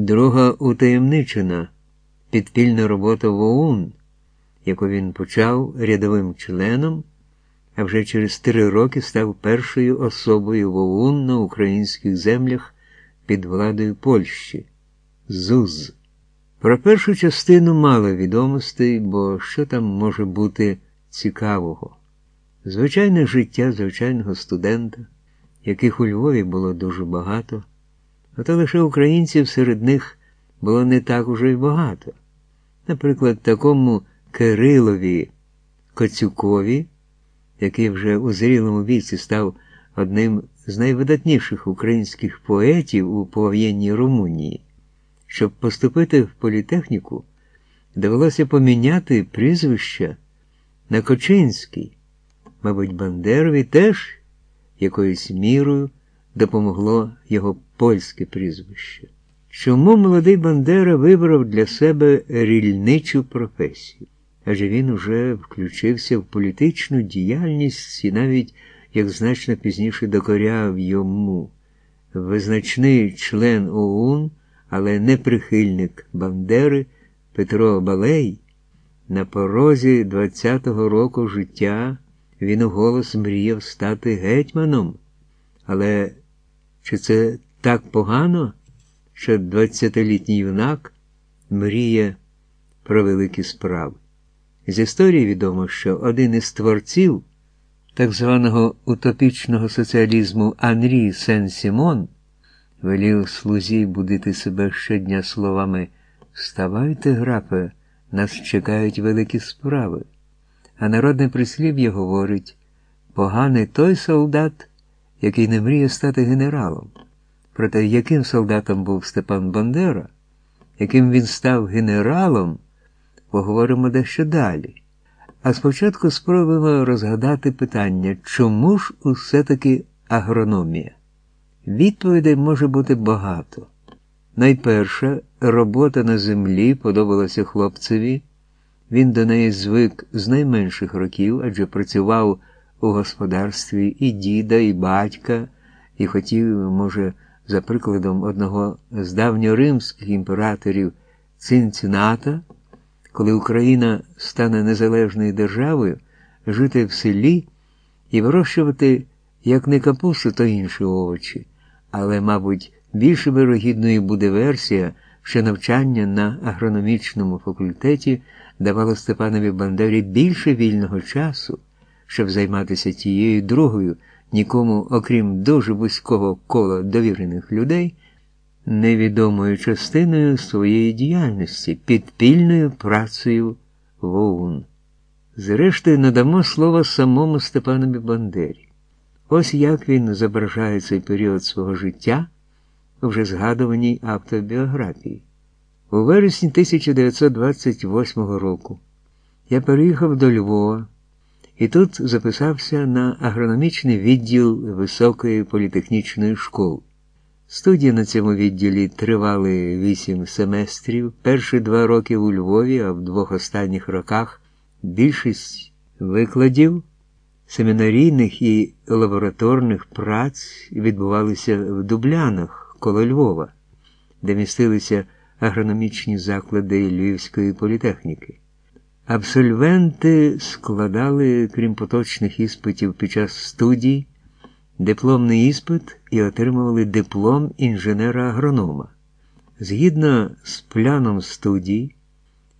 Друга утаємничена підпільна робота в ОУН, яку він почав рядовим членом, а вже через три роки став першою особою в ОУН на українських землях під владою Польщі. ЗУЗ. Про першу частину мало відомостей, бо що там може бути цікавого? Звичайне життя звичайного студента, яких у Львові було дуже багато, а то лише українців серед них було не так уже й багато. Наприклад, такому Кирилові Коцюкові, який вже у зрілому віці став одним з найвидатніших українських поетів у повоєнній Румунії. Щоб поступити в політехніку, довелося поміняти прізвище на Кочинський. Мабуть, Бандерові теж якоюсь мірою допомогло його польське прізвище. Чому молодий Бандера вибрав для себе рільничу професію? Адже він уже включився в політичну діяльність і навіть, як значно пізніше докоряв йому, визначний член ОУН, але не прихильник Бандери Петро Балей, на порозі 20-го року життя він у голос мріяв стати гетьманом. Але чи це так погано? що 20-літній юнак мріє про великі справи. З історії відомо, що один із творців так званого утопічного соціалізму Анрі Сен-Сімон велів слузі будити себе щодня словами Вставайте, грапе, нас чекають великі справи. А народне прислів'я говорить поганий той солдат, який не мріє стати генералом. Проте, яким солдатом був Степан Бандера, яким він став генералом, поговоримо дещо далі. А спочатку спробуємо розгадати питання, чому ж усе таки агрономія? Відповідей може бути багато. Найперше, робота на землі подобалася хлопцеві. Він до неї звик з найменших років, адже працював у господарстві і діда, і батька, і хотів, може, за прикладом одного з давньоримських імператорів Цинцината, коли Україна стане незалежною державою, жити в селі і вирощувати як не капусту, то інші овочі, але, мабуть, більш вирогідною буде версія, що навчання на агрономічному факультеті давало Степанові Бандері більше вільного часу, щоб займатися тією другою нікому, окрім дуже вузького кола довірених людей, невідомою частиною своєї діяльності, підпільною працею в ОУН. Зрештою, надамо слово самому Степанові Бандері. Ось як він зображає цей період свого життя у вже згадуваній автобіографії. У вересні 1928 року я переїхав до Львова і тут записався на агрономічний відділ Високої політехнічної школи. Студії на цьому відділі тривали вісім семестрів, перші два роки у Львові, а в двох останніх роках більшість викладів, семінарійних і лабораторних праць відбувалися в Дублянах коло Львова, де містилися агрономічні заклади Львівської політехніки. Абсольвенти складали, крім поточних іспитів під час студій, дипломний іспит і отримували диплом інженера-агронома. Згідно з пляном студій,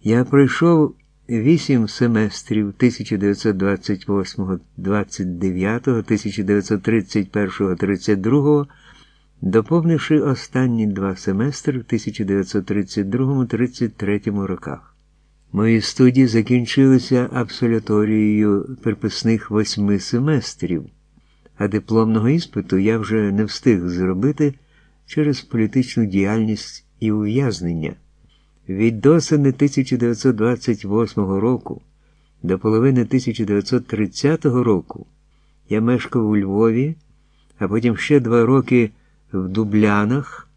я пройшов вісім семестрів 1928, 29, 1931, 32, доповнивши останні два семестри в 1932-33 роках. Мої студії закінчилися абсоляторією приписних восьми семестрів, а дипломного іспиту я вже не встиг зробити через політичну діяльність і ув'язнення. Від досини 1928 року до половини 1930 року я мешкав у Львові, а потім ще два роки в Дублянах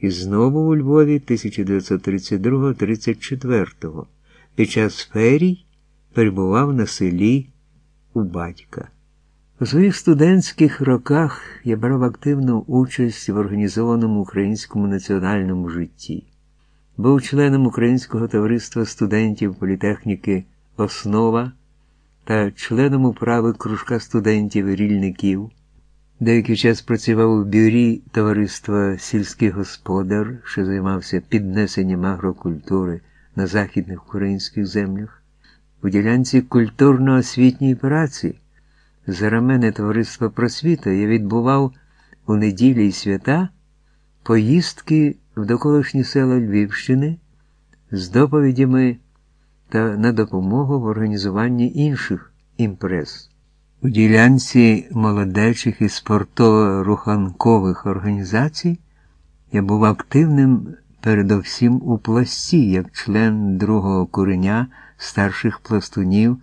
і знову у Львові 1932-34 під час ферій перебував на селі у батька. У своїх студентських роках я брав активну участь в організованому українському національному житті, був членом Українського товариства студентів політехніки Основа та членом управи кружка студентів-рільників. Деякий час працював у бюрі товариства сільський господар, що займався піднесенням агрокультури на західних українських землях, у ділянці культурно-освітньої праці. За рамени товариства просвіта я відбував у неділі й свята поїздки в доколишні села Львівщини з доповідями та на допомогу в організуванні інших імпрез. У ділянці молодечих і спортово-руханкових організацій я був активним передовсім у пласті, як член другого куреня старших пластунів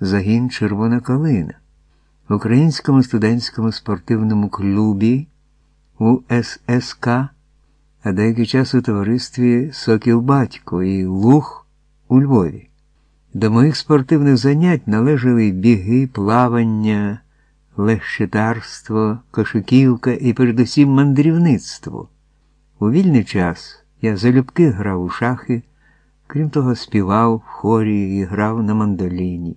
загін Червона Калина, в Українському студентському спортивному клубі УССК, а деякий час у товаристві Сокіл Батько і Луг у Львові. До моїх спортивних занять належали біги, плавання, легщитарство, кошиківка і передусім мандрівництво. У вільний час я залюбки грав у шахи, крім того, співав в хорі і грав на мандоліні,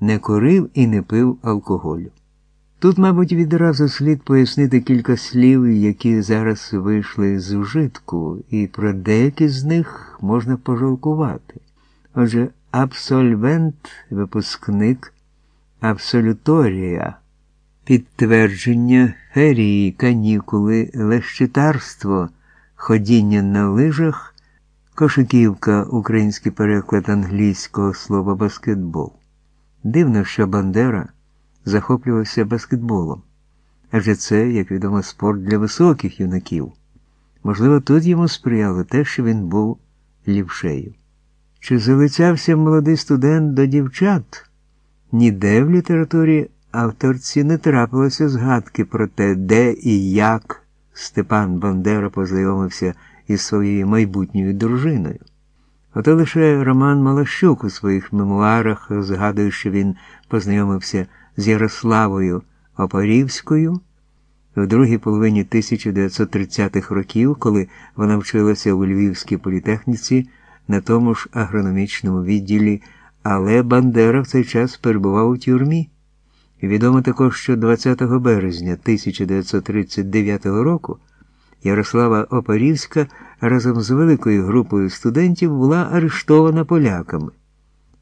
не курив і не пив алкоголю. Тут, мабуть, відразу слід пояснити кілька слів, які зараз вийшли з ужитку, і про деякі з них можна пожалкувати. Отже, абсольвент, випускник, абсолюторія, підтвердження, ферії, канікули, лещитарство, ходіння на лижах, кошиківка, український переклад англійського слова баскетбол. Дивно, що Бандера захоплювався баскетболом, адже це, як відомо, спорт для високих юнаків. Можливо, тут йому сприяло те, що він був лівшею. Чи залицявся молодий студент до дівчат? Ніде в літературі авторці не трапилося згадки про те, де і як Степан Бандера познайомився із своєю майбутньою дружиною. Ото лише Роман Малащук у своїх мемуарах згадує, що він познайомився з Ярославою Опарівською в другій половині 1930-х років, коли вона вчилася у Львівській політехніці на тому ж агрономічному відділі, але Бандера в цей час перебував у тюрмі. Відомо також, що 20 березня 1939 року Ярослава Опарівська разом з великою групою студентів була арештована поляками.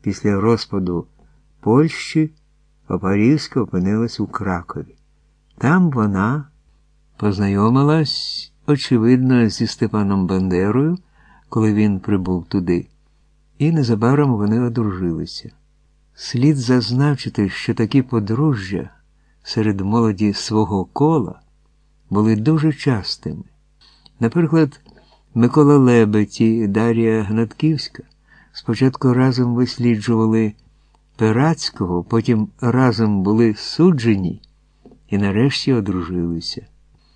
Після розпаду Польщі Опарівська опинилась у Кракові. Там вона познайомилась, очевидно, зі Степаном Бандерою коли він прибув туди, і незабаром вони одружилися. Слід зазначити, що такі подружжя серед молоді свого кола були дуже частими. Наприклад, Микола Лебедь і Дар'я Гнатківська спочатку разом висліджували Пирацького, потім разом були суджені і нарешті одружилися.